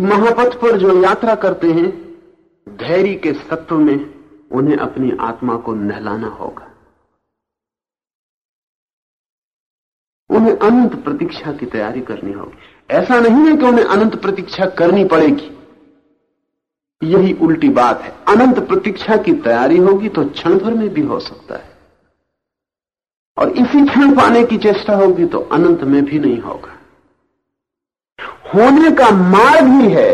महापथ पर जो यात्रा करते हैं, धैर्य के सत्व में उन्हें अपनी आत्मा को नहलाना होगा। उन्हें अनंत प्रतीक्षा की तैयारी करनी होगी। ऐसा नहीं है कि उन्हें अनंत प्रतीक्षा करनी पड़ेगी। यही उल्टी बात है। अनंत प्रतीक्षा की तैयारी होगी तो क्षण भर में भी हो सकता है। और इसी क्षण पाने की चेष्टा होगी तो अनंत में भी नहीं होगा। होने का मार्ग ही है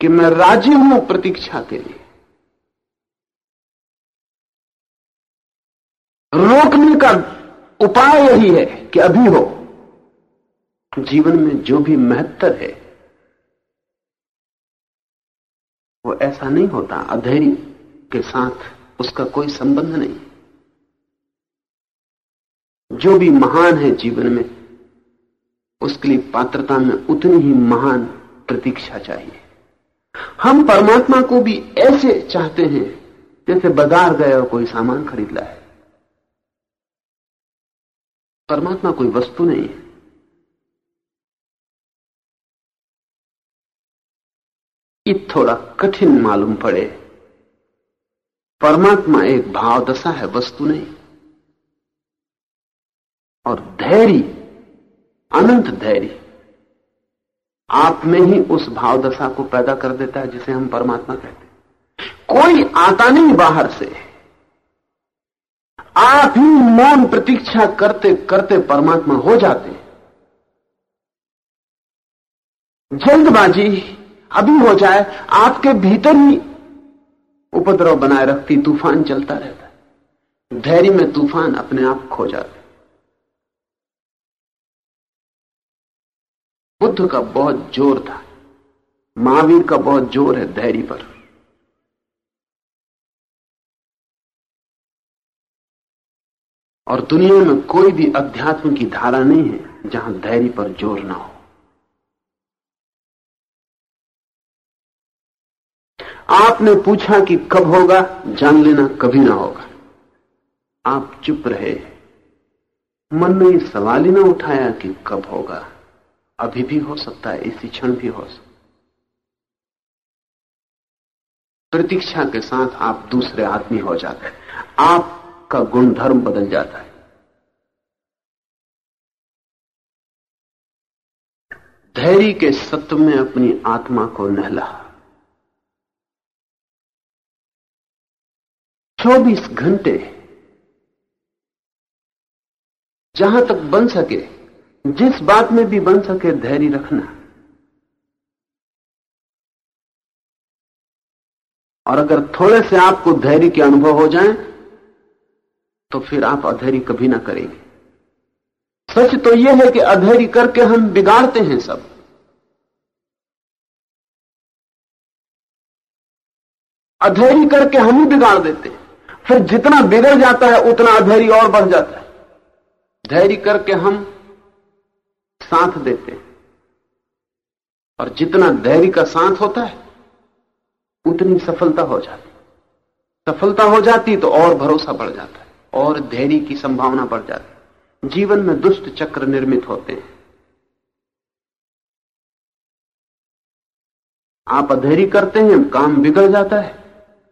कि मैं राज़ी हूँ प्रतीक्षा के लिए। रोकने का उपाय यही है कि अभी हो। जीवन में जो भी महत्तर है, वो ऐसा नहीं होता अधैर्य के साथ उसका कोई संबंध नहीं। जो भी महान है जीवन में उसके लिए पात्रता में उतनी ही महान प्रतीक्षा चाहिए। हम परमात्मा को भी ऐसे चाहते हैं, जैसे बाज़ार गए और कोई सामान खरीद लाए। परमात्मा कोई वस्तु नहीं है। थोड़ा कठिन मालूम पड़े। परमात्मा एक भाव दशा है, वस्तु नहीं। और धैर्य अनंत धैर्य। आप में ही उस भाव दशा को पैदा कर देता है जिसे हम परमात्मा कहते हैं। कोई आता नहीं बाहर से। आप ही मौन प्रतीक्षा करते करते परमात्मा हो जाते जल्दबाजी अभी हो जाए, आपके भीतर ही उपद्रव बनाए रखती तूफ़ान चलता रहता है। धैर्य में तूफ़ान अपने आप खो जाते बुद्ध का बहुत ज़ोर था, महावीर का बहुत ज़ोर है धैर्य पर। और दुनिया में कोई भी अध्यात्म की धारा नहीं है जहाँ धैर्य पर ज़ोर ना हो। आपने पूछा कि कब होगा, जान लेना कभी ना होगा। आप चुप रहे। मन में सवाल ही ना उठाया कि कब होगा। अभी भी हो सकता है, इसी क्षण भी हो सकता प्रतीक्षा के साथ आप दूसरे आदमी हो जाते हैं। आपका गुणधर्म बदल जाता है। धैर्य के सत्व में अपनी आत्मा को नहला। चौबीस घंटे जहाँ तक बन सके जिस बात में भी बन सके धैर्य रखना। और अगर थोड़े से आपको धैर्य के अनुभव हो जाएँ, तो फिर आप अधैर्य कभी ना करेंगे। सच तो यह है कि अधैर्य करके हम बिगाड़ते हैं सब। अधैर्य करके हम ही बिगाड़ देते हैं। फिर जितना बिगड़ जाता है उतना अधैर्य और बढ़ जाता है। धैर्य करके हम साथ देते हैं। और जितना धैर्य का साथ होता है, उतनी सफलता हो जाती सफलता हो जाती तो और भरोसा बढ़ जाता है, और धैर्य की संभावना बढ़ जाती जीवन में दुष्ट चक्र निर्मित होते हैं। आप अधैर्य करते हैं, काम बिगड़ जाता है।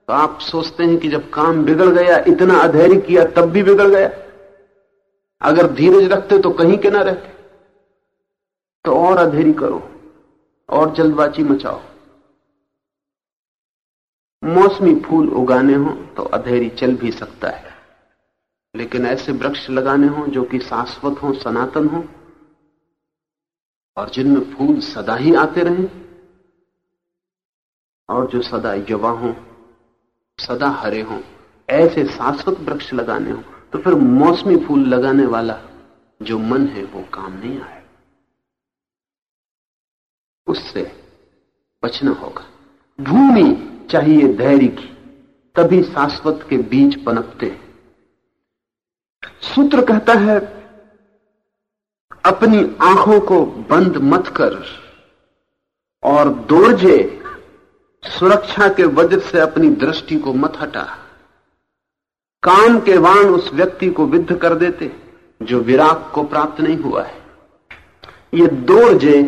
तो आप सोचते हैं कि जब काम बिगड़ गया, इतना अधैर्य किया, तब भी बिगड़ गया। अगर धीरज रखते तो कहीं के ना रहते। तो और अधेरी करो और जल्दबाजी मचाओ। मौसमी फूल उगाने हो तो अधेरी चल भी सकता है, लेकिन ऐसे वृक्ष लगाने हो जो कि शाश्वत हो, सनातन हो, और जिनमें फूल सदा ही आते रहे, और जो सदा युवा हो, सदा हरे हो, ऐसे शाश्वत वृक्ष लगाने हो तो फिर मौसमी फूल लगाने वाला जो मन है, वो काम नहीं आए उससे बचना होगा। भूमि चाहिए धैर्य की, तभी शाश्वत के बीज पनपते सूत्र कहता है, अपनी आँखों को बंद मत कर और दोरजे सुरक्षा के वज्र से अपनी दृष्टि को मत हटा। काम के वाण उस व्यक्ति को विद्ध कर देते जो विराग को प्राप्त नहीं हुआ है। ये दोरजे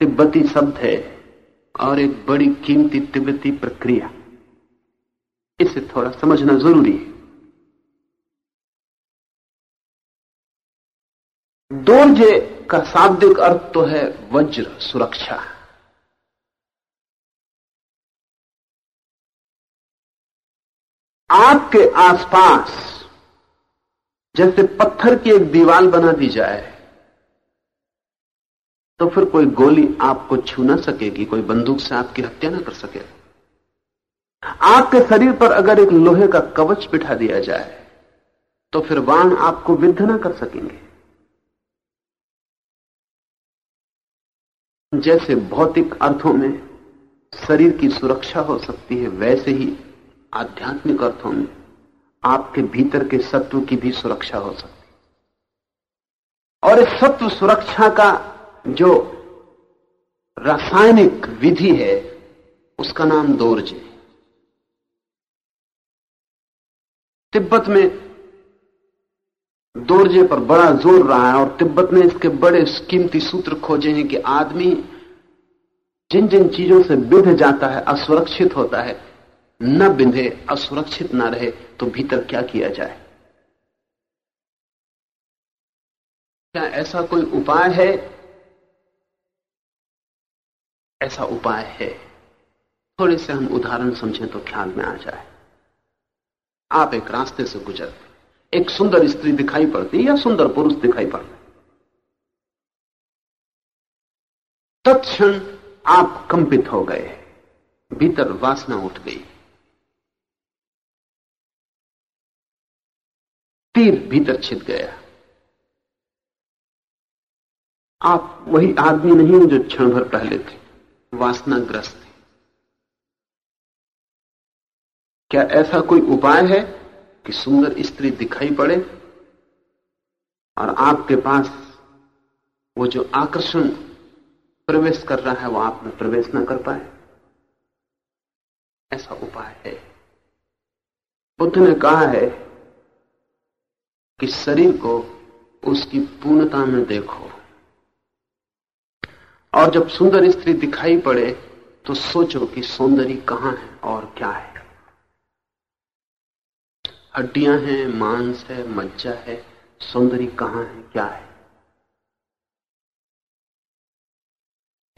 तिब्बती शब्द है और एक बड़ी कीमती तिब्बती प्रक्रिया। इसे थोड़ा समझना ज़रूरी है। दोर्जे का शाब्दिक अर्थ तो है वज्र सुरक्षा। आपके आसपास जैसे पत्थर की एक दीवार बना दी जाए तो फिर कोई गोली आपको छू ना सकेगी, कोई बंदूक से आपकी हत्या ना कर सकेगा आपके शरीर पर अगर एक लोहे का कवच बिठा दिया जाए तो फिर वाण आपको विद्ध ना कर सकेंगे। जैसे भौतिक अर्थों में शरीर की सुरक्षा हो सकती है, वैसे ही आध्यात्मिक अर्थों में आपके भीतर के सत्व की भी सुरक्षा हो सकती है। और इस सत्व सुरक्षा का जो रासायनिक विधि है, उसका नाम दोर्जे तिब्बत में दोर्जे पर बड़ा ज़ोर रहा है और तिब्बत ने इसके बड़े कीमती सूत्र खोजे हैं कि आदमी जिन जिन चीज़ों से बिध जाता है, असुरक्षित होता है, न बिंधे, असुरक्षित ना रहे तो भीतर क्या किया जाए? क्या ऐसा कोई उपाय है ऐसा उपाय है। थोड़े से हम उदाहरण समझें तो ख्याल में आ जाए। आप एक रास्ते से गुजरते एक सुंदर स्त्री दिखाई पड़ती या सुंदर पुरुष दिखाई पड़ते? तत्क्षण आप कंपित हो गए भीतर वासना उठ गई। तीर भीतर छिद गया। आप वही आदमी नहीं जो क्षण भर पहले थे। वासनाग्रस्त थे क्या ऐसा कोई उपाय है कि सुंदर स्त्री दिखाई पड़े और आपके पास वो जो आकर्षण प्रवेश कर रहा है, वो आप में प्रवेश ना कर पाए? ऐसा उपाय है। बुद्ध ने कहा है कि शरीर को उसकी पूर्णता में देखो। और जब सुंदर स्त्री दिखाई पड़े तो सोचो कि सौंदर्य कहाँ है और क्या है। हड्डियाँ हैं, मांस है, मज्जा है सौंदर्य कहाँ है, क्या है।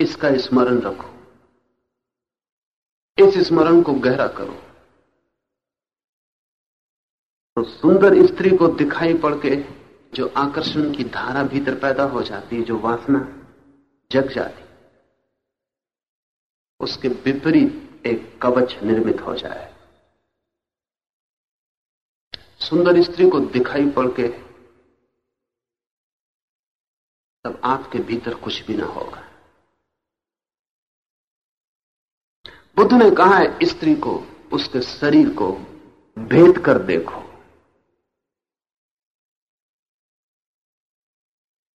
इसका स्मरण रखो। इस स्मरण को गहरा करो। तो सुंदर स्त्री को दिखाई पड़ के जो आकर्षण की धारा भीतर पैदा हो जाती है, जो वासना जग जाती। उसके विपरीत एक कवच निर्मित हो जाए। सुंदर स्त्री को दिखाई पड़ के तब आपके भीतर कुछ भी ना होगा। बुद्ध ने कहा है स्त्री को, उसके शरीर को भेद कर देखो।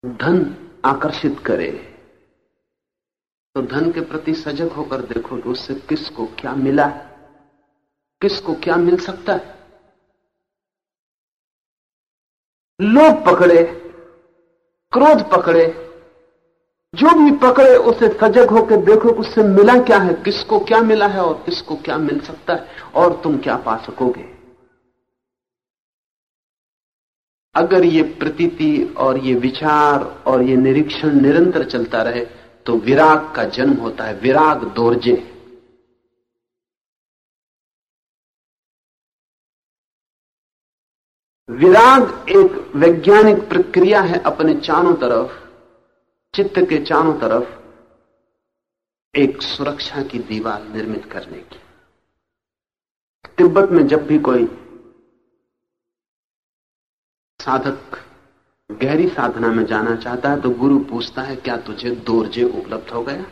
धन आकर्षित करे। तो धन के प्रति सजग होकर देखो कि उससे किसको क्या मिला है? किसको क्या मिल सकता है? लोभ पकड़े, क्रोध पकड़े, जो भी पकड़े, उसे सजग होकर देखो उससे मिला क्या है, किसको क्या मिला है और किसको क्या मिल सकता है, और तुम क्या पा सकोगे? अगर ये प्रतीति और ये विचार और ये निरीक्षण निरंतर चलता रहे तो विराग का जन्म होता है, विराग दोर्जे। विराग एक वैज्ञानिक प्रक्रिया है अपने चारों तरफ़, चित्त के चारों तरफ़, एक सुरक्षा की दीवार निर्मित करने की। तिब्बत में जब भी कोई साधक गहरी साधना में जाना चाहता है तो गुरु पूछता है, क्या तुझे दोरजे उपलब्ध हो गया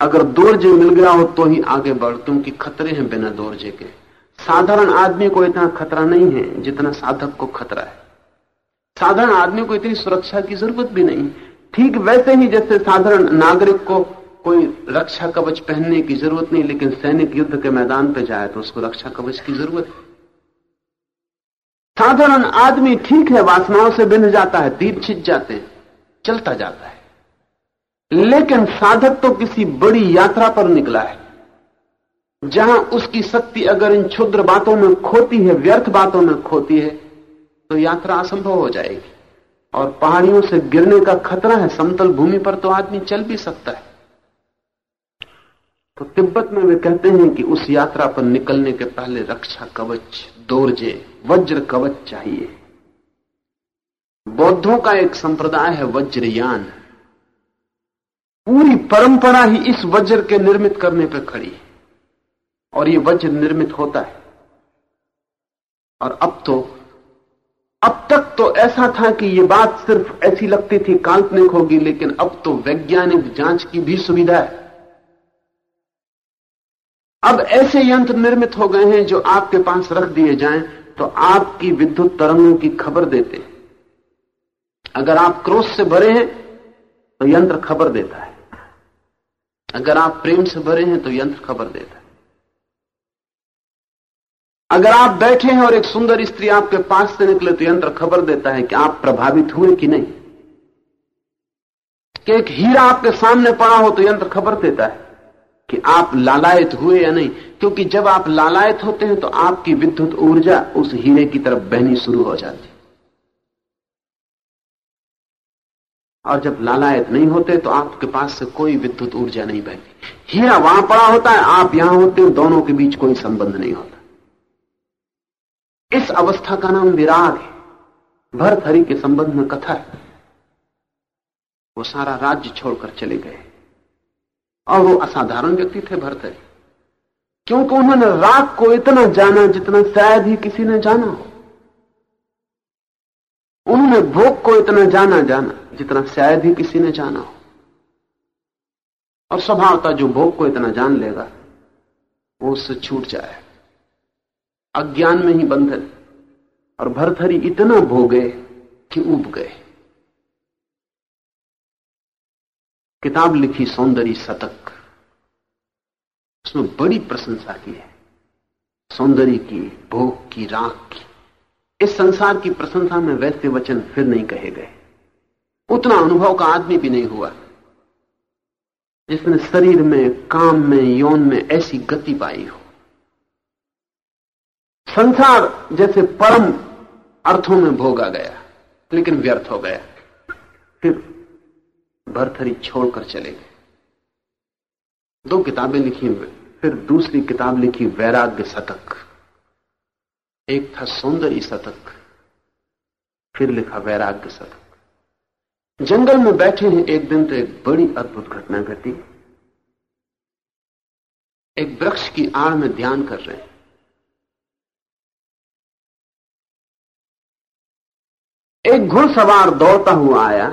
अगर दोरजे मिल गया हो तो ही आगे बढ़, क्योंकि खतरे हैं बिना दोरजे के। साधारण आदमी को इतना खतरा नहीं है जितना साधक को खतरा है। साधारण आदमी को इतनी सुरक्षा की ज़रूरत भी नहीं। ठीक वैसे ही जैसे साधारण नागरिक को कोई रक्षा कवच पहनने की ज़रूरत नहीं, लेकिन सैनिक युद्ध के मैदान पर जाए तो उसको रक्षा कवच की ज़रूरत है। साधारण आदमी ठीक है, वासनाओं से बिंध जाता है तीर छिच जाते हैं, चलता जाता है। लेकिन साधक तो किसी बड़ी यात्रा पर निकला है, जहाँ उसकी शक्ति अगर इन क्षुद्र बातों में खोती है, व्यर्थ बातों में खोती है तो यात्रा असंभव हो जाएगी। और पहाड़ियों से गिरने का खतरा है, समतल भूमि पर तो आदमी चल भी सकता है। तो तिब्बत में वे कहते हैं कि उस यात्रा पर निकलने के पहले रक्षा कवच दोरजे वज्र कवच चाहिए। बौद्धों का एक संप्रदाय है वज्रयान। पूरी परंपरा ही इस वज्र के निर्मित करने पर खड़ी है। और ये वज्र निर्मित होता है। और अब तो अब तक तो ऐसा था कि ये बात सिर्फ़ ऐसी लगती थी, काल्पनिक होगी, लेकिन अब तो वैज्ञानिक जाँच की भी सुविधा है। अब ऐसे यंत्र निर्मित हो गए हैं जो आपके पास रख दिए जाएँ तो आपकी विद्युत तरंगों की खबर देते हैं। अगर आप क्रोध से भरे हैं तो यंत्र खबर देता है। अगर आप प्रेम से भरे हैं तो यंत्र खबर देता है। अगर आप बैठे हैं और एक सुंदर स्त्री आपके पास से निकले तो यंत्र खबर देता है कि आप प्रभावित हुए कि नहीं। कि एक हीरा आपके सामने पड़ा हो तो यंत्र खबर देता है। कि आप लालायत हुए या नहीं, क्योंकि जब आप लालायत होते हैं तो आपकी विद्युत ऊर्जा उस हीरे की तरफ़ बहनी शुरू हो जाती और जब लालायत नहीं होते तो आपके पास से कोई विद्युत ऊर्जा नहीं बहती। हीरा वहाँ पड़ा होता है, आप यहाँ होते हैं, दोनों के बीच कोई संबंध नहीं होता। इस अवस्था का नाम विराग है। भरथरी के संबंध में कथा है। वो सारा राज्य छोड़कर चले गए। और वो असाधारण व्यक्ति थे भरतरी। क्योंकि उन्होंने राग को इतना जाना जितना शायद ही किसी ने जाना हो। उन्होंने भोग को इतना जाना जाना जितना शायद ही किसी ने जाना हो। और स्वभावता जो भोग को इतना जान लेगा, वो उससे छूट जाए। अज्ञान में ही बंधन। और भरथरी इतना भोगे कि उब गए। किताब लिखी सौंदर्य शतक। उसमें बड़ी प्रशंसा की है। सौंदर्य की, भोग की, राख की। इस संसार की प्रशंसा में वैसे वचन फिर नहीं कहे गए। उतना अनुभव का आदमी भी नहीं हुआ। जिसने शरीर में, काम में, यौन में ऐसी गति पाई हो। संसार जैसे परम अर्थों में भोगा गया, लेकिन व्यर्थ हो गया। फिर भरथरी छोड़कर चले गए। दो किताबें लिखी फिर दूसरी किताब लिखी वैराग्य शतक एक था सौंदर्य शतक फिर लिखा वैराग्य शतक जंगल में बैठे हैं, एक दिन तो एक बड़ी अद्भुत घटना घटी। एक वृक्ष की आड़ में ध्यान कर रहे हैं। एक घुड़सवार दौड़ता हुआ आया।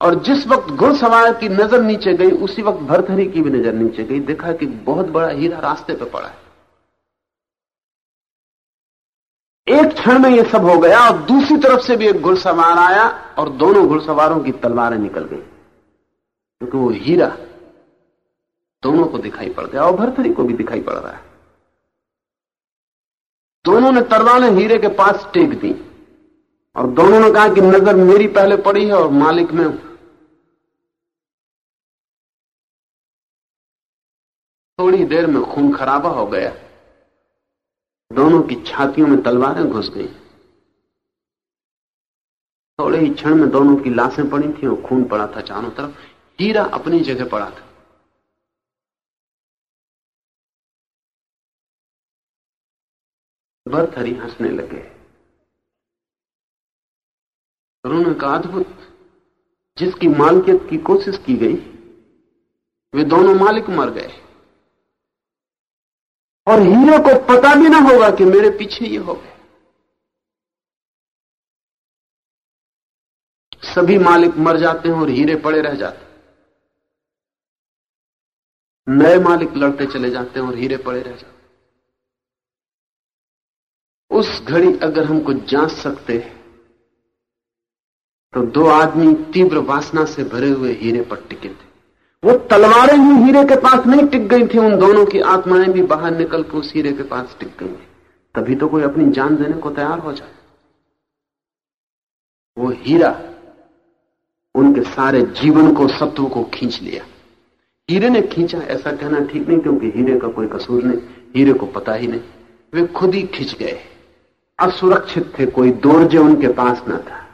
और जिस वक्त घुड़सवार की नज़र नीचे गई, उसी वक्त भरथरी की भी नज़र नीचे गई। देखा कि बहुत बड़ा हीरा रास्ते पे पड़ा है। एक क्षण में यह सब हो गया और दूसरी तरफ़ से भी एक घुड़सवार आया और दोनों घुड़सवारों की तलवारें निकल गई। क्योंकि वो हीरा दोनों को दिखाई पड़ गया और भरथरी को भी दिखाई पड़ रहा है। दोनों ने तलवारें हीरे के पास टेक दी और दोनों ने कहा कि नज़र मेरी पहले पड़ी है और मालिक में थोड़ी देर में खून खराबा हो गया। दोनों की छातियों में तलवारें घुस गई। थोड़े ही क्षण में दोनों की लाशें पड़ी थी और खून पड़ा था चारों तरफ़। हीरा अपनी जगह पड़ा था। भरथरी हंसने लगे। उन्होंने कहा अद्भुत, जिसकी मालिकियत की कोशिश की गई, वे दोनों मालिक मर गए। और हीरे को पता भी ना होगा कि मेरे पीछे ये हो गए। सभी मालिक मर जाते हैं और हीरे पड़े रह जाते नए मालिक लड़ते चले जाते हैं और हीरे पड़े रह जाते उस घड़ी अगर हमको जाँच सकते हैं तो दो आदमी तीव्र वासना से भरे हुए हीरे पर टिके थे। वो तलवारें ही हीरे के पास नहीं टिक गई थी, उन दोनों की आत्माएँ भी बाहर निकल के उस हीरे के पास टिक गई। तभी तो कोई अपनी जान देने को तैयार हो जाए। वो हीरा उनके सारे जीवन को, सत्व को खींच लिया। हीरे ने खींचा, ऐसा कहना ठीक नहीं, क्योंकि हीरे का कोई कसूर नहीं, हीरे को पता ही नहीं। वे खुद ही खींच गए। असुरक्षित थे, कोई दोरजे उनके पास न था।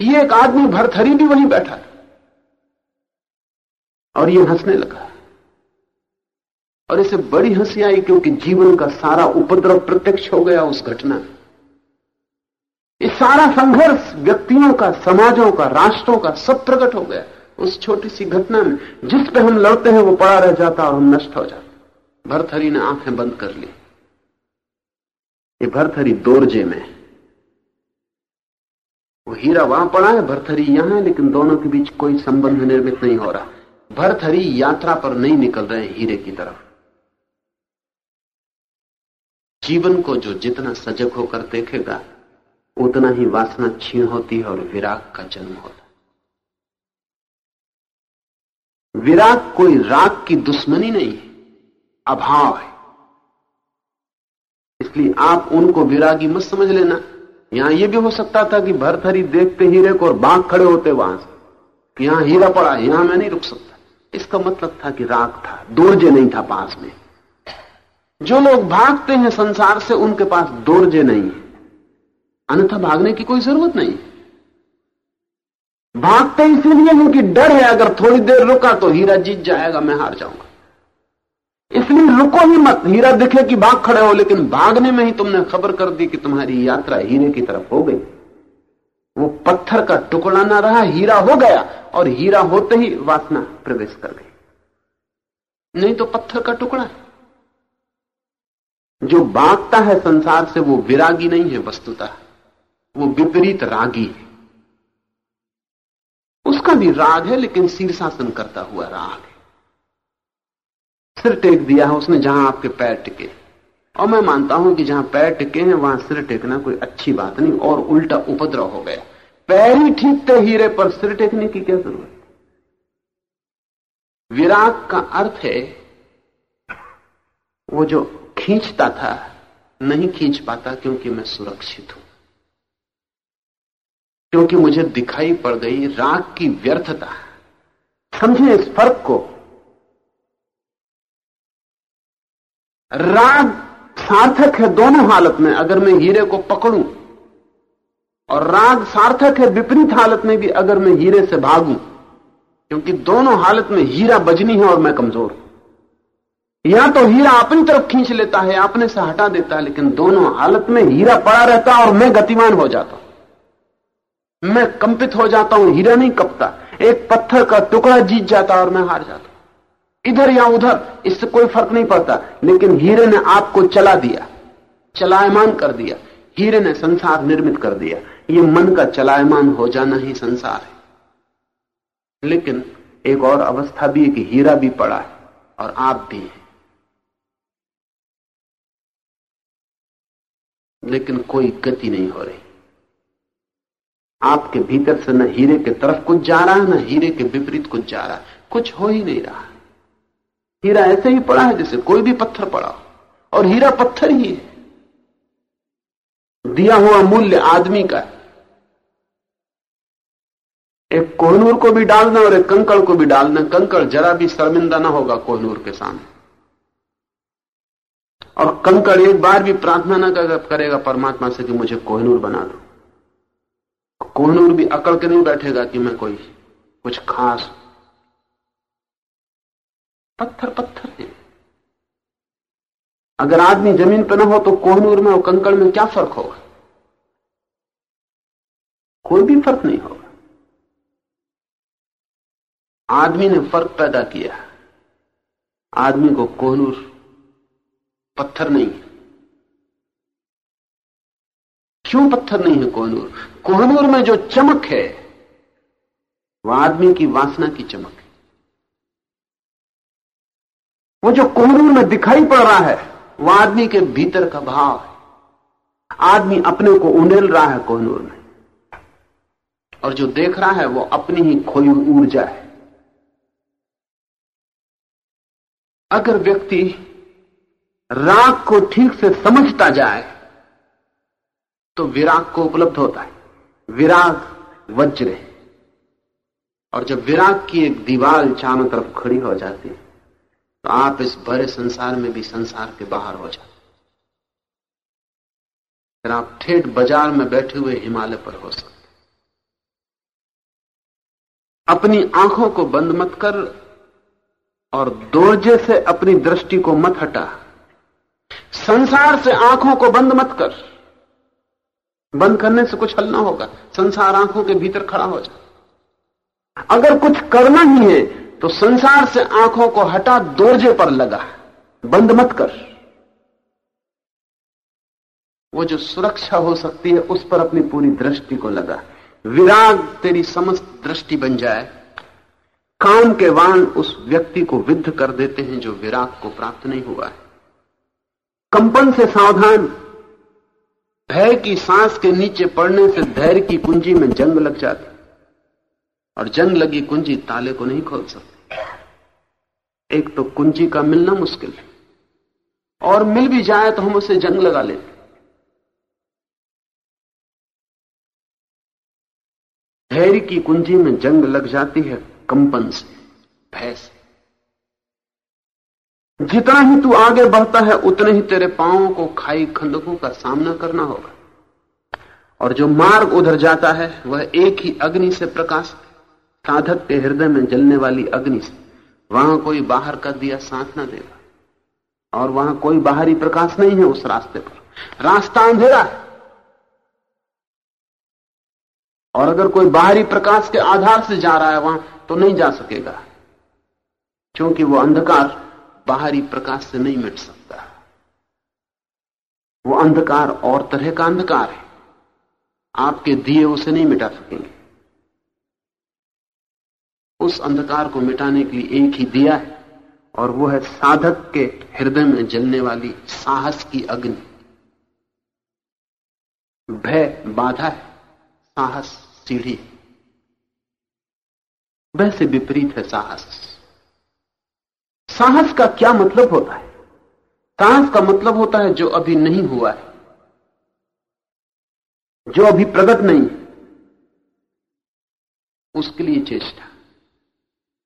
ये एक आदमी भरथरी भी वहीं बैठा था। और ये हंसने लगा। और इसे बड़ी हँसी आई क्योंकि जीवन का सारा उपद्रव प्रत्यक्ष हो गया उस घटना में। ये सारा संघर्ष व्यक्तियों का, समाजों का, राष्ट्रों का सब प्रकट हो गया उस छोटी सी घटना में। जिस पे हम लड़ते हैं वो पड़ा रह जाता और हम नष्ट हो जाते। भरथरी ने आँखें बंद कर ली। ये भरथरी दोरजे में वो हीरा वहाँ पड़ा है, भरथरी यहाँ है, लेकिन दोनों के बीच कोई संबंध निर्मित नहीं हो रहा। भरथरी यात्रा पर नहीं निकल रहे हीरे की तरफ़। जीवन को जो जितना सजग होकर देखेगा, उतना ही वासना छीण होती है और विराग का जन्म होता है। विराग कोई राग की दुश्मनी नहीं है, अभाव है। इसलिए आप उनको विरागी मत समझ लेना। यहाँ यह भी हो सकता था कि भरथरी देखते हीरे को और बाघ खड़े होते वहाँ से। यहाँ हीरा पड़ा, यहाँ मैं नहीं रुक सकता। इसका मतलब था कि राग था, दोरजे नहीं था पास में। जो लोग भागते हैं संसार से, उनके पास दोरजे नहीं है। अन्यथा भागने की कोई ज़रूरत नहीं। भागते इसलिए हैं कि डर है, अगर थोड़ी देर रुका तो हीरा जीत जाएगा, मैं हार जाऊँगा। इसलिए रुको ही मत, हीरा दिखे कि भाग खड़े हो, लेकिन भागने में ही तुमने खबर कर दी कि तुम्हारी यात्रा हीरे की तरफ़ हो गई। वो पत्थर का टुकड़ा ना रहा, हीरा हो गया, और हीरा होते ही वासना प्रवेश कर गई। नहीं तो पत्थर का टुकड़ा। है जो बांटता है संसार से वो विरागी नहीं है वस्तुतः, वो विपरीत रागी है। उसका भी राग है, लेकिन शीर्षासन करता हुआ राग है। सिर टेक दिया है उसने, जहाँ आपके पैर टिके। और मैं मानता हूँ कि जहाँ पैर टिके हैं, वहाँ सिर टेकना कोई अच्छी बात नहीं, और उल्टा उपद्रव हो गया। पैर ही ठीक थे हीरे, पर सिर टेकने की क्या ज़रूरत? विराग का अर्थ है, वो जो खींचता था, नहीं खींच पाता क्योंकि मैं सुरक्षित हूँ। क्योंकि मुझे दिखाई पड़ गई राग की व्यर्थता। समझे इस फ़र्क को? राग सार्थक है दोनों हालत में, अगर मैं हीरे को पकड़ूं। और राग सार्थक है, विपरीत हालत में भी अगर मैं हीरे से भागूं। क्योंकि दोनों हालत में हीरा बजनी है और मैं कमज़ोर हूँ। या तो हीरा अपनी तरफ़ खींच लेता है, अपने से हटा देता है, लेकिन दोनों हालत में हीरा पड़ा रहता और मैं गतिमान हो जाता मैं कंपित हो जाता हूँ, हीरा नहीं कपता। एक पत्थर का टुकड़ा जीत जाता और मैं हार जाता इधर या उधर, इससे कोई फ़र्क नहीं पड़ता। लेकिन हीरे ने आपको चला दिया, चलायमान कर दिया। हीरे ने संसार निर्मित कर दिया। ये मन का चलायमान हो जाना ही संसार है। लेकिन एक और अवस्था भी है कि हीरा भी पड़ा है और आप भी हैं। लेकिन कोई गति नहीं हो रही। आपके भीतर से न हीरे के तरफ़ कुछ जा रहा है, न हीरे के विपरीत कुछ जा रहा है। कुछ हो ही नहीं रहा। हीरा ऐसे ही पड़ा है जैसे कोई भी पत्थर पड़ा और हीरा पत्थर ही है। दिया हुआ मूल्य आदमी का है। एक कोहनूर को भी डालना और एक कंकड़ को भी डालना। कंकड़ जरा भी शर्मिंदा ना होगा कोहनूर के सामने। और कंकड़ एक बार भी प्रार्थना ना करेगा परमात्मा से कि मुझे कोहनूर बना दो। कोहनूर भी अकड़ के नहीं बैठेगा कि मैं कोई कुछ खास पत्थर पत्थर है अगर आदमी ज़मीन पर ना हो तो कोहनूर में और कंकड़ में क्या फ़र्क होगा? कोई भी फ़र्क नहीं होगा। आदमी ने फ़र्क पैदा किया। आदमी को कोहनूर पत्थर नहीं है। क्यों पत्थर नहीं है कोहनूर? कोहनूर में जो चमक है, वह आदमी की वासना की चमक है वो जो कोहनूर में दिखाई पड़ रहा है वह आदमी के भीतर का भाव है। आदमी अपने को उंडेल रहा है कोहनूर में। और जो देख रहा है, वो अपनी ही खोई ऊर्जा है। अगर व्यक्ति राग को ठीक से समझता जाए तो विराग को उपलब्ध होता है। विराग वज्र है। और जब विराग की एक दीवार चारों तरफ़ खड़ी हो जाती तो आप इस बड़े संसार में भी संसार के बाहर हो जाते फिर आप ठेठ बाज़ार में बैठे हुए हिमालय पर हो सकते अपनी आँखों को बंद मत कर और दोरजे से अपनी दृष्टि को मत हटा। संसार से आँखों को बंद मत कर। बंद करने से कुछ हल ना होगा। संसार आँखों के भीतर खड़ा हो जाए अगर कुछ करना ही है तो संसार से आँखों को हटा दोरजे पर लगा। बंद मत कर। वो जो सुरक्षा हो सकती है, उस पर अपनी पूरी दृष्टि को लगा। विराग तेरी समस्त दृष्टि बन जाए। काम के वाण उस व्यक्ति को विद्ध कर देते हैं जो विराग को प्राप्त नहीं हुआ है। कंपन से सावधान। भय की सांस के नीचे पड़ने से धैर्य की कुंजी में जंग लग जाती। और जंग लगी कुंजी ताले को नहीं खोल सकती। एक तो कुंजी का मिलना मुश्किल है। और मिल भी जाए तो हम उसे जंग लगा लेते धैर्य की कुंजी में जंग लग जाती है कंपन से, भय से। जितना ही तू आगे बढ़ता है, उतने ही तेरे पांवों को खाई खंडकों का सामना करना होगा। और जो मार्ग उधर जाता है, वह एक ही अग्नि से प्रकाश साधक के हृदय में जलने वाली अग्नि से वहाँ कोई बाहर का दिया साथ ना देगा। और वहाँ कोई बाहरी प्रकाश नहीं है उस रास्ते पर। रास्ता अंधेरा है। और अगर कोई बाहरी प्रकाश के आधार से जा रहा है वहाँ तो नहीं जा सकेगा। क्योंकि वो अंधकार बाहरी प्रकाश से नहीं मिट सकता। वो अंधकार और तरह का अंधकार है। आपके दिए उसे नहीं मिटा सकेंगे। उस अंधकार को मिटाने के लिए एक ही दिया है, और वो है साधक के हृदय में जलने वाली साहस की अग्नि। भय बाधा है, साहस सीढ़ी भय से विपरीत है साहस। साहस का क्या मतलब होता है? साहस का मतलब होता है जो अभी नहीं हुआ है, जो अभी प्रगट नहीं है। उसके लिए चेष्टा।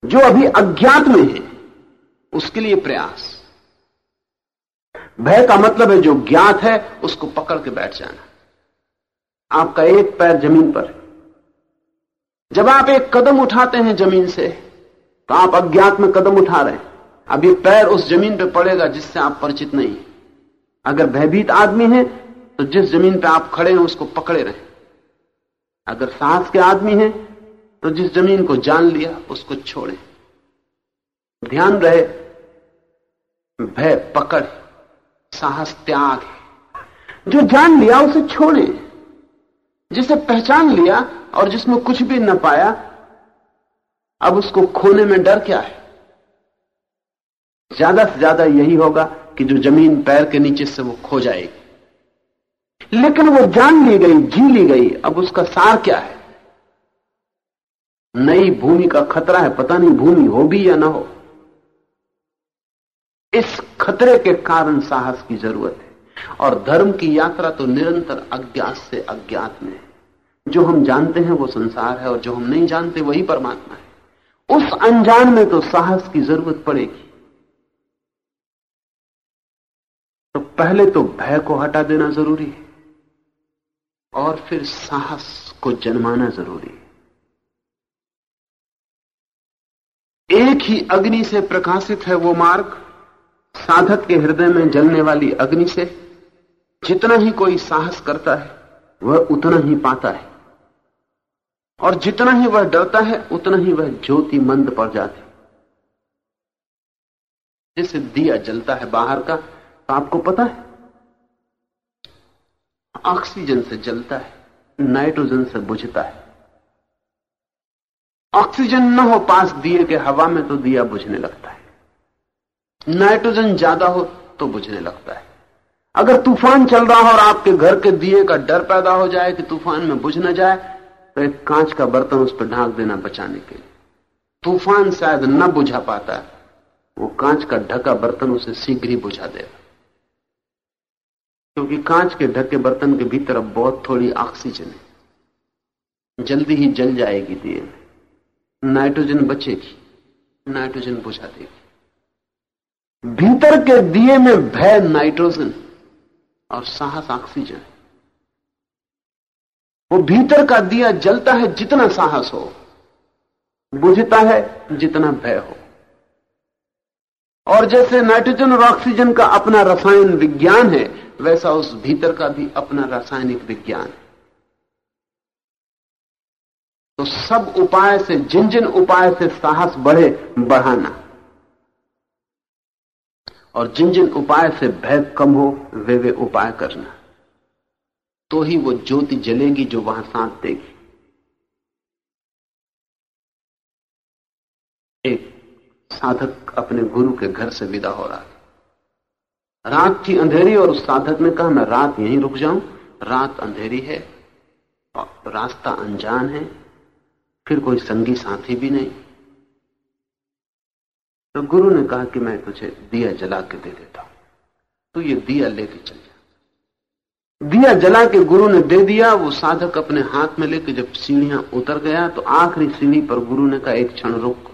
जो अभी अज्ञात में है। उसके लिए प्रयास। भय का मतलब है जो ज्ञात है उसको पकड़ के बैठ जाना। आपका एक पैर ज़मीन पर है। जब आप एक कदम उठाते हैं ज़मीन से तो आप अज्ञात में कदम उठा रहे हैं। अब ये पैर उस ज़मीन पे पड़ेगा जिससे आप परिचित नहीं अगर भयभीत आदमी है तो जिस ज़मीन पे आप खड़े हैं उसको पकड़े रहे। अगर साहस के आदमी है तो जिस ज़मीन को जान लिया, उसको छोड़े। ध्यान रहे, भय पकड़, साहस त्याग जो जान लिया, उसे छोड़े। जिसे पहचान लिया और जिसमें कुछ भी न पाया, अब उसको खोने में डर क्या है? ज़्यादा से ज़्यादा यही होगा कि जो ज़मीन पैर के नीचे से वो खो जाएगी। लेकिन वो जान ली गई, जी ली गई, अब उसका सार क्या है? नई भूमि का खतरा है, पता नहीं भूमि हो भी या ना हो। इस खतरे के कारण साहस की ज़रूरत है। और धर्म की यात्रा तो निरंतर अज्ञात से अज्ञात में है। जो हम जानते हैं वो संसार है, और जो हम नहीं जानते वही परमात्मा है। उस अनजान में तो साहस की ज़रूरत पड़ेगी। तो पहले तो भय को हटा देना ज़रूरी है, और फिर साहस को जन्माना ज़रूरी है। एक ही अग्नि से प्रकाशित है वो मार्ग। साधक के हृदय में जलने वाली अग्नि से जितना ही कोई साहस करता है, वह उतना ही पाता है। और जितना ही वह डरता है, उतना ही वह ज्योति मंद पड़ जाती जैसे दिया जलता है बाहर का तो आपको पता है, ऑक्सीजन से जलता है, नाइट्रोजन से बुझता है। ऑक्सीजन न हो पास दिए के हवा में तो दिया बुझने लगता है। नाइट्रोजन ज़्यादा हो तो बुझने लगता है। अगर तूफ़ान चल रहा हो और आपके घर के दिए का डर पैदा हो जाए कि तूफ़ान में बुझ न जाए तो एक कांच का बर्तन उस पर ढांक देना बचाने के लिए। तूफ़ान शायद न बुझा पाता है वो कांच का ढका बर्तन उसे शीघ्र ही बुझा देगा। क्योंकि कांच के ढके बर्तन के भीतर बहुत थोड़ी ऑक्सीजन है। जल्दी ही जल जाएगी दिए में। नाइट्रोजन बचेगी, नाइट्रोजन बुझा देगी। भीतर के दिए में भय, नाइट्रोजन और साहस, ऑक्सीजन। वो भीतर का दिया जलता है जितना साहस हो, बुझता है जितना भय हो। और जैसे नाइट्रोजन और ऑक्सीजन का अपना रसायन विज्ञान है, वैसा उस भीतर का भी अपना रासायनिक विज्ञान। है तो सब उपाय से जिन जिन उपाय से साहस बढ़े, बढ़ाना। और जिन जिन उपाय से भय कम हो, वे वे उपाय करना। तो ही वो ज्योति जलेगी जो वहाँ साथ देगी। एक साधक अपने गुरु के घर से विदा हो रहा रात थी अंधेरी और उस साधक ने कहा, मैं रात यहीं रुक जाऊँ। रात अंधेरी है रास्ता अनजान है। फिर कोई संगी साथी भी नहीं। तो गुरु ने कहा कि मैं तुझे दिया जला के दे देता हूँ। तो ये दिया लेके चल जा। दिया जला के गुरु ने दे दिया, वो साधक अपने हाथ में लेके जब सीढ़ियाँ उतर गया तो आखिरी सीढ़ी पर गुरु ने कहा, एक क्षण रुक।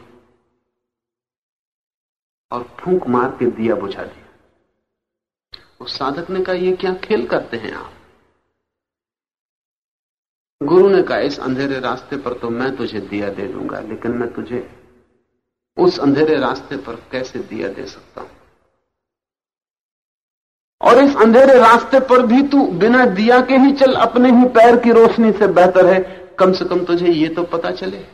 और फूंक मार के दिया बुझा दिया। उस साधक ने कहा, ये क्या खेल करते हैं आप? गुरु ने कहा, इस अंधेरे रास्ते पर तो मैं तुझे दिया दे दूँगा, लेकिन मैं तुझे उस अंधेरे रास्ते पर कैसे दिया दे सकता हूँ? और इस अंधेरे रास्ते पर भी तू बिना दिया के ही चल, अपने ही पैर की रोशनी से बेहतर है। कम से कम तुझे ये तो पता चले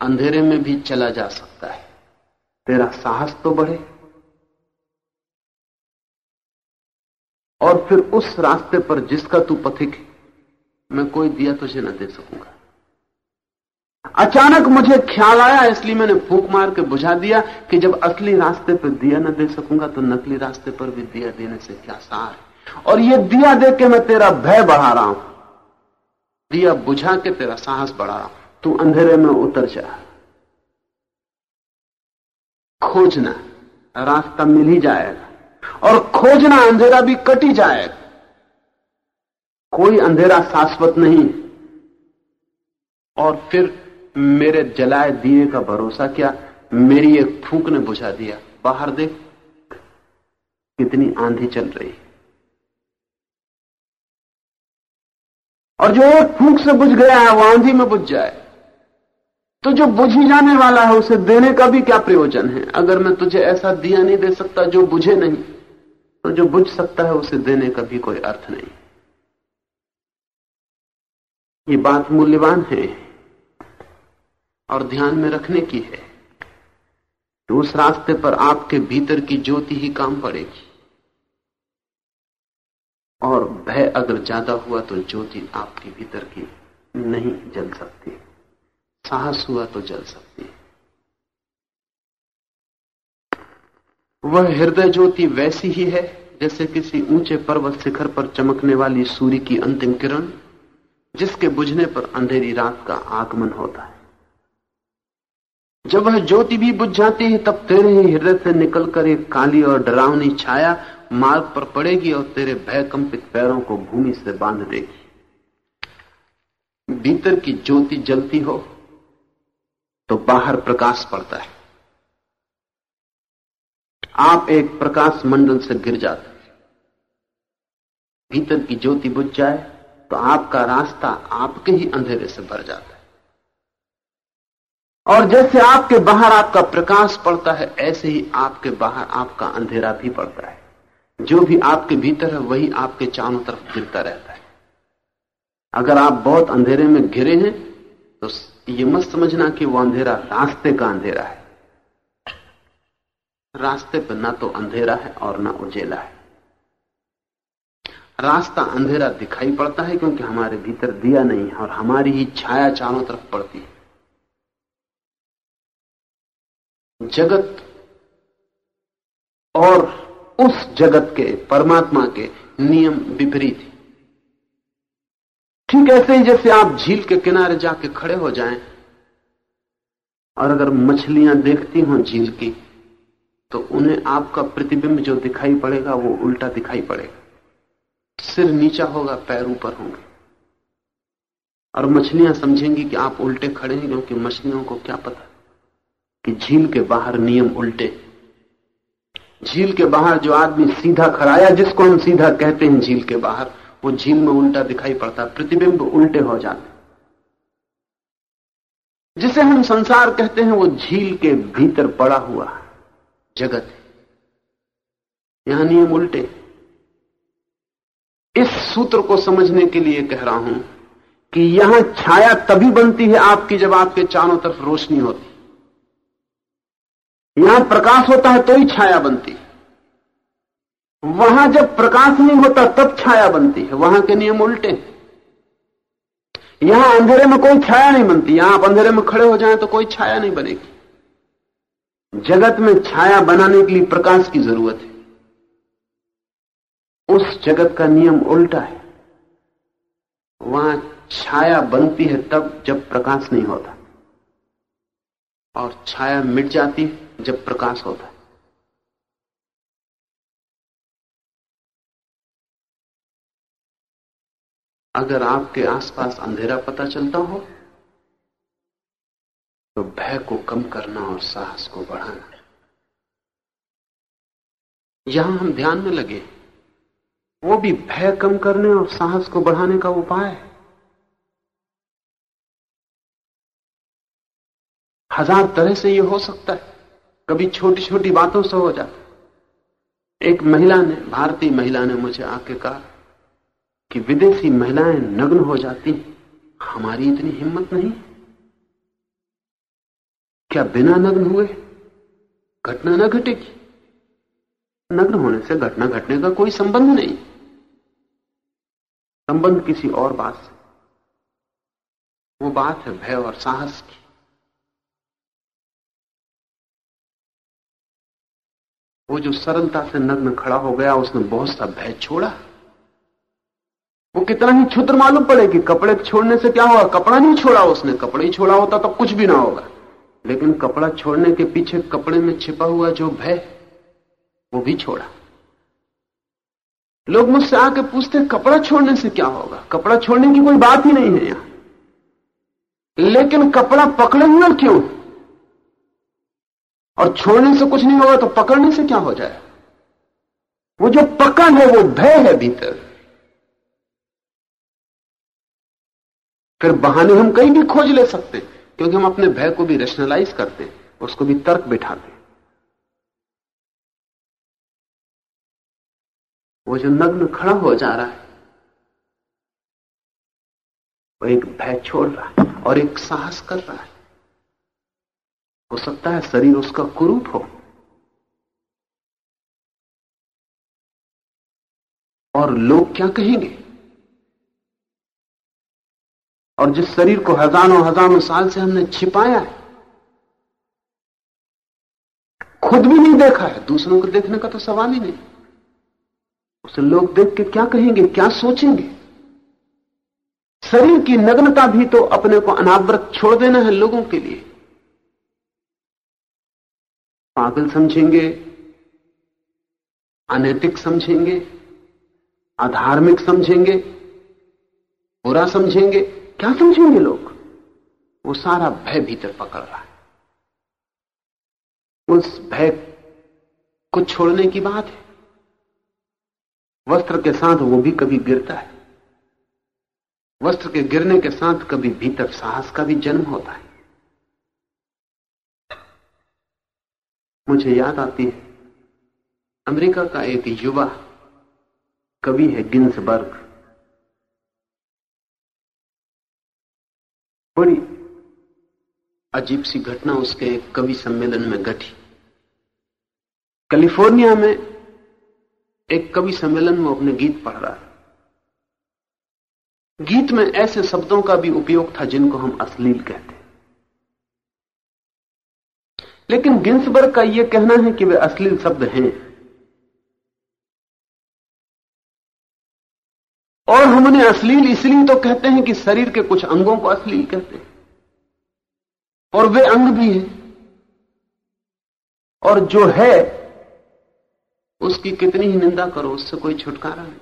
अंधेरे में भी चला जा सकता है। तेरा साहस तो बढ़े। और फिर उस रास्ते पर जिसका तू पथिक मैं कोई दिया तुझे न दे सकूँगा। अचानक मुझे ख्याल आया, इसलिए मैंने फूक मार के बुझा दिया कि जब असली रास्ते पर दिया न दे सकूँगा तो नकली रास्ते पर भी दिया देने से क्या सार है? और ये दिया दे के मैं तेरा भय बढ़ा रहा हूँ। दिया बुझा के तेरा साहस बढ़ा रहा हूँ। तू अंधेरे में उतर जा। खोजना, रास्ता मिल ही जाएगा। और खोजना अंधेरा भी कट जाएगा कोई अंधेरा शाश्वत नहीं। और फिर मेरे जलाए दिए का भरोसा क्या? मेरी एक फूक ने बुझा दिया। बाहर देख, कितनी आंधी चल रही। और जो एक फूक से बुझ गया है, वो आंधी में बुझ जाए। तो जो बुझी जाने वाला है, उसे देने का भी क्या प्रयोजन है? अगर मैं तुझे ऐसा दिया नहीं दे सकता जो बुझे नहीं तो जो बुझ सकता है, उसे देने का भी कोई अर्थ नहीं। ये बात मूल्यवान है और ध्यान में रखने की है कि उस रास्ते पर आपके भीतर की ज्योति ही काम पड़ेगी। और भय अगर ज़्यादा हुआ तो ज्योति आपके भीतर की नहीं जल सकती। साहस हुआ तो जल सकती है। वह हृदय ज्योति वैसी ही है, जैसे किसी ऊँचे पर्वत शिखर पर चमकने वाली सूर्य की अंतिम किरण, जिसके बुझने पर अंधेरी रात का आगमन होता है। जब वह ज्योति भी बुझ जाती है, तब तेरे ही हृदय से निकलकर एक काली और डरावनी छाया मार्ग पर पड़ेगी और तेरे भय कंपित पैरों को भूमि से बाँध देगी। भीतर की ज्योति जलती हो तो बाहर प्रकाश पड़ता है। आप एक प्रकाश मंडल से गिर जाते भीतर की ज्योति बुझ जाए तो आपका रास्ता आपके ही अंधेरे से भर जाता है। और जैसे आपके बाहर आपका प्रकाश पड़ता है, ऐसे ही आपके बाहर आपका अंधेरा भी पड़ता है। जो भी आपके भीतर है, वही आपके चारों तरफ़ गिरता रहता है। अगर आप बहुत अंधेरे में घिरे हैं तो ये मत समझना कि वो अंधेरा रास्ते का अंधेरा है। रास्ते पर ना तो अंधेरा है और ना उजेला है। रास्ता अंधेरा दिखाई पड़ता है क्योंकि हमारे भीतर दिया नहीं है और हमारी ही छाया चारों तरफ़ पड़ती है। जगत और उस जगत के परमात्मा के नियम विपरीत ठीक ऐसे ही जैसे आप झील के किनारे जाके खड़े हो जाएँ? और अगर मछलियाँ देखती हों झील की तो उन्हें आपका प्रतिबिंब जो दिखाई पड़ेगा, वो उल्टा दिखाई पड़ेगा। सिर नीचा होगा, पैर ऊपर होंगे। और मछलियाँ समझेंगी कि आप उल्टे खड़े हैं, क्योंकि मछलियों को क्या पता कि झील के बाहर नियम उल्टे। झील के बाहर जो आदमी सीधा खड़ा या जिसको हम सीधा कहते हैं झील के बाहर वो झील में उल्टा दिखाई पड़ता, प्रतिबिंब उल्टे हो जाते। जिसे हम संसार कहते हैं, वो झील के भीतर पड़ा हुआ जगत है। यहाँ नियम उल्टे इस सूत्र को समझने के लिए कह रहा हूँ कि यहाँ छाया तभी बनती है आपकी जब आपके चारों तरफ़ रोशनी होती। यहाँ प्रकाश होता है तो ही छाया बनती। है वहाँ जब प्रकाश नहीं होता, तब छाया बनती है। वहाँ के नियम उल्टे हैं। यहाँ अंधेरे में कोई छाया नहीं बनती। यहाँ आप अंधेरे में खड़े हो जाएँ तो कोई छाया नहीं बनेगी। जगत में छाया बनाने के लिए प्रकाश की ज़रूरत है। उस जगत का नियम उल्टा है। वहाँ छाया बनती है तब जब प्रकाश नहीं होता। और छाया मिट जाती है जब प्रकाश होता है। अगर आपके आसपास अंधेरा पता चलता हो तो भय को कम करना और साहस को बढ़ाना। यहाँ हम ध्यान में लगे, वो भी भय कम करने और साहस को बढ़ाने का उपाय है। हज़ार तरह से ये हो सकता है, कभी छोटी छोटी बातों से हो जाता एक महिला ने, भारतीय महिला ने मुझे आके कहा कि विदेशी महिलाएँ नग्न हो जाती हमारी इतनी हिम्मत नहीं। क्या बिना नग्न हुए घटना ना घटेगी? नग्न होने से घटना घटने का कोई संबंध नहीं। संबंध किसी और बात से। वो बात है भय और साहस की। वो जो सरलता से नग्न खड़ा हो गया, उसने बहुत सा भय छोड़ा। वो कितना ही क्षुद्र मालूम पड़े कि कपड़े छोड़ने से क्या होगा कपड़ा नहीं छोड़ा उसने। कपड़े ही छोड़ा होता तो कुछ भी ना होगा। लेकिन कपड़ा छोड़ने के पीछे कपड़े में छिपा हुआ जो भय, वो भी छोड़ा। लोग मुझसे आके पूछते कपड़ा छोड़ने से क्या होगा? कपड़ा छोड़ने की कोई बात ही नहीं है यहाँ। लेकिन कपड़ा पकड़े हुए क्यों? और छोड़ने से कुछ नहीं होगा तो पकड़ने से क्या हो जाए? वो जो पकड़ है, वो भय है भीतर। फिर बहाने हम कहीं भी खोज ले सकते हैं क्योंकि हम अपने भय को भी रेशनलाइज करते हैं उसको भी तर्क बिठाते। हैं वो जो नग्न खड़ा हो जा रहा है, वो एक भय छोड़ रहा है और एक साहस कर रहा है। हो सकता है शरीर उसका कुरूप हो और लोग क्या कहेंगे? और जिस शरीर को हज़ारों हज़ारों साल से हमने छिपाया है, खुद भी नहीं देखा है, दूसरों को देखने का तो सवाल ही नहीं। उसे लोग देख के क्या कहेंगे, क्या सोचेंगे? शरीर की नग्नता भी तो अपने को अनावृत छोड़ देना है लोगों के लिए। पागल समझेंगे, अनैतिक समझेंगे, अधार्मिक समझेंगे, बुरा समझेंगे। क्या समझेंगे लोग? वो सारा भय भीतर पकड़ रहा है। उस भय को छोड़ने की बात है। वस्त्र के साथ वो भी कभी गिरता है। वस्त्र के गिरने के साथ कभी भीतर साहस का भी जन्म होता है। मुझे याद आती है, अमेरिका का एक युवा कवि है, गिन्सबर्ग बड़ी अजीब सी घटना उसके एक कवि सम्मेलन में घटी। कैलिफ़ोर्निया में एक कवि सम्मेलन में अपने गीत पढ़ रहा है। गीत में ऐसे शब्दों का भी उपयोग था जिनको हम अश्लील कहते लेकिन गिंसबर्ग का यह कहना है कि वे अश्लील शब्द हैं। और हम उन्हें अश्लील इसलिए तो कहते हैं कि शरीर के कुछ अंगों को अश्लील कहते हैं। और वे अंग भी हैं। और जो है, उसकी कितनी ही निंदा करो, उससे कोई छुटकारा नहीं।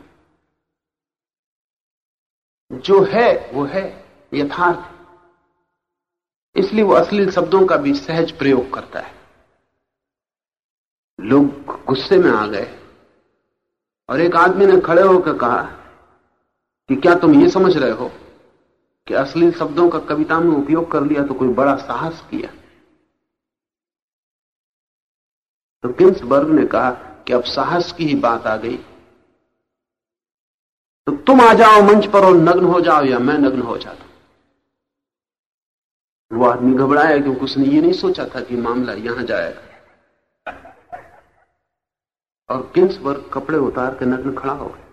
जो है, वो है, यथार्थ इसलिए वो अश्लील शब्दों का भी सहज प्रयोग करता है। लोग गुस्से में आ गए। और एक आदमी ने खड़े होकर कहा कि क्या तुम ये समझ रहे हो? कि अश्लील शब्दों का कविता में उपयोग कर लिया तो कोई बड़ा साहस किया। तो किंसबर्ग ने कहा कि अब साहस की ही बात आ गई। तो तुम आ जाओ मंच पर और नग्न हो जाओ या मैं नग्न हो जाता। वो आदमी घबराया क्योंकि उसने ये नहीं सोचा था कि मामला यहाँ जाएगा। और किंसबर्ग कपड़े उतार के नग्न खड़ा हो गया।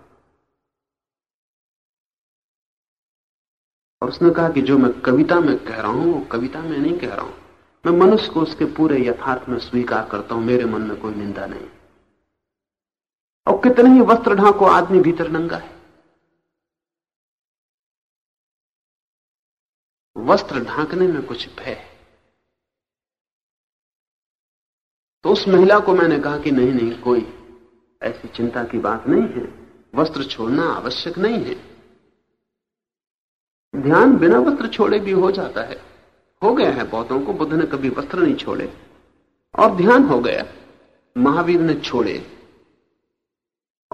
और उसने कहा कि जो मैं कविता में कह रहा हूँ, वो कविता में नहीं कह रहा हूँ। मैं मनुष्य को उसके पूरे यथार्थ में स्वीकार करता हूँ, मेरे मन में कोई निंदा नहीं। और कितने ही वस्त्र ढांको आदमी भीतर नंगा है। वस्त्र ढांकने में कुछ भय तो उस महिला को मैंने कहा कि नहीं नहीं, कोई ऐसी चिंता की बात नहीं है। वस्त्र छोड़ना आवश्यक नहीं है। ध्यान बिना वस्त्र छोड़े भी हो जाता है। हो गया है बहुतों को, बुद्ध ने कभी वस्त्र नहीं छोड़े। और ध्यान हो गया। महावीर ने छोड़े।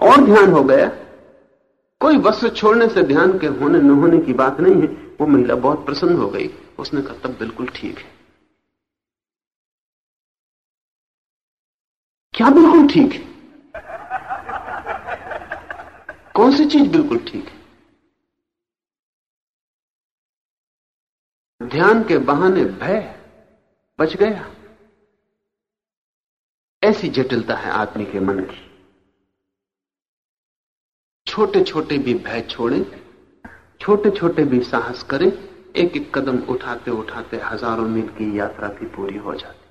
और ध्यान हो गया। कोई वस्त्र छोड़ने से ध्यान के होने, न होने की बात नहीं है। वो महिला बहुत प्रसन्न हो गई। उसने कहा, तब बिल्कुल ठीक है। क्या बिल्कुल ठीक है? कौन सी चीज़ बिल्कुल ठीक है? ध्यान के बहाने भय बच गया। ऐसी जटिलता है आदमी के मन की। छोटे छोटे भी भय छोड़ें छोटे छोटे भी साहस करें एक एक कदम उठाते उठाते हज़ारों मील की यात्रा भी पूरी हो जाती।